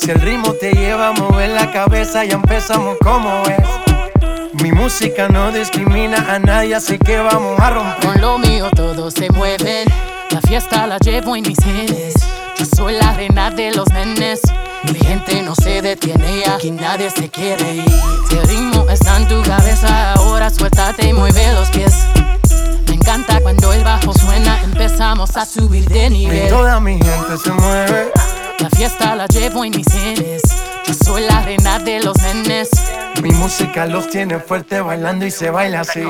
Si el ritmo te lleva a mover la cabeza, ya empezamos como es. Mi música no discrimina a nadie, así que vamos a romper. Con lo mío todos se mueven. La fiesta la llevo en mis genes. Yo soy la reina de los nenes. Mi gente no se detiene, aquí nadie se quiere ir. Si el ritmo está en tu cabeza, ahora suéltate y mueve los pies. Me encanta cuando el bajo suena, empezamos a subir de Y nivel. toda mi gente se mueve. La fiesta la llevo en mis genes. Yo soy la reina de los nenes. Mi música los tiene fuerte bailando y se baila así.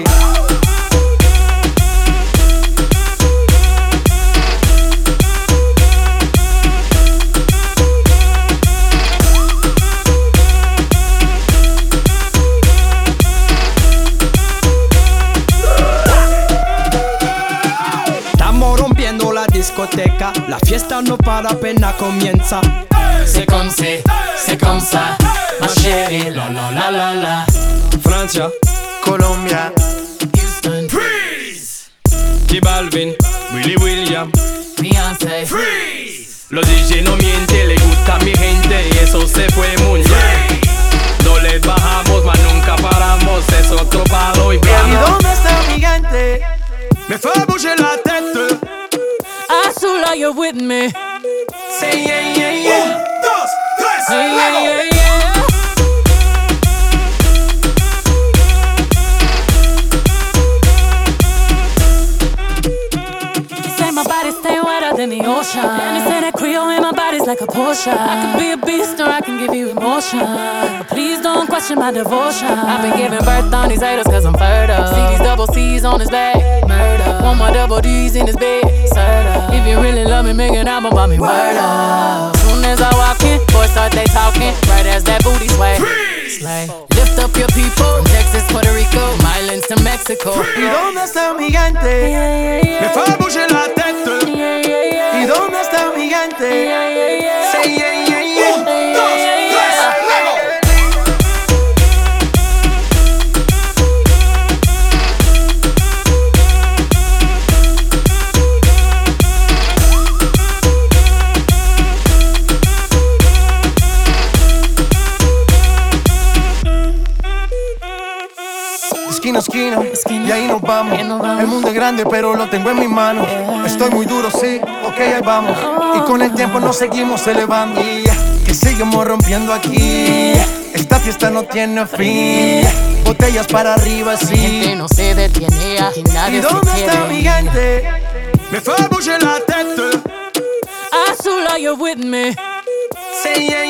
Discoteca, la fiesta no para apenas comienza. C'est comme c'est, c'est comme ça. Ma chérie, la la la la la. Francia, Colombia, Houston, J Balvin, Willy William. Beyoncé, Los DJ no mienten, le gusta a mi gente y eso se fue muy bien. No les bajamos, mas nunca paramos, es otro palo y ¿Y dónde está mi gente? Me fait you're with me. Say yeah, yeah, yeah. Yeah, yeah, yeah, yeah. Say my body stay wetter than the ocean. And they say that Creole in my body's like a potion. I can be a beast or I can give you emotion. But please don't question my devotion. I've been giving birth on these haters cause I'm fertile. See these double C's on his back. Murder. One more double D's in his bed. Serta. Me, make an album about me. Word up. Soon as I walk in, boys start they talking. Right as that booty sway. Slay. Lift up your people. From Texas, Puerto Rico, Islands to Mexico. ¿Y dónde está mi yeah, Me fait bouger la tête. ¿Y dónde está mi gente? Esquina a esquina, Esquina. y ahí nos vamos. Ahí nos vamos. El mundo es grande, pero lo tengo en mis manos. Estoy muy duro, sí, ok, ahí vamos. Y con el tiempo nos seguimos elevando. Y que seguimos rompiendo aquí. Esta fiesta no tiene fin. Botellas para arriba, Mi gente sí. no se detiene, aquí ¿Y nadie se dónde está mi gente? Me fait bouger la tête. Azul, you're with me. Say yeah,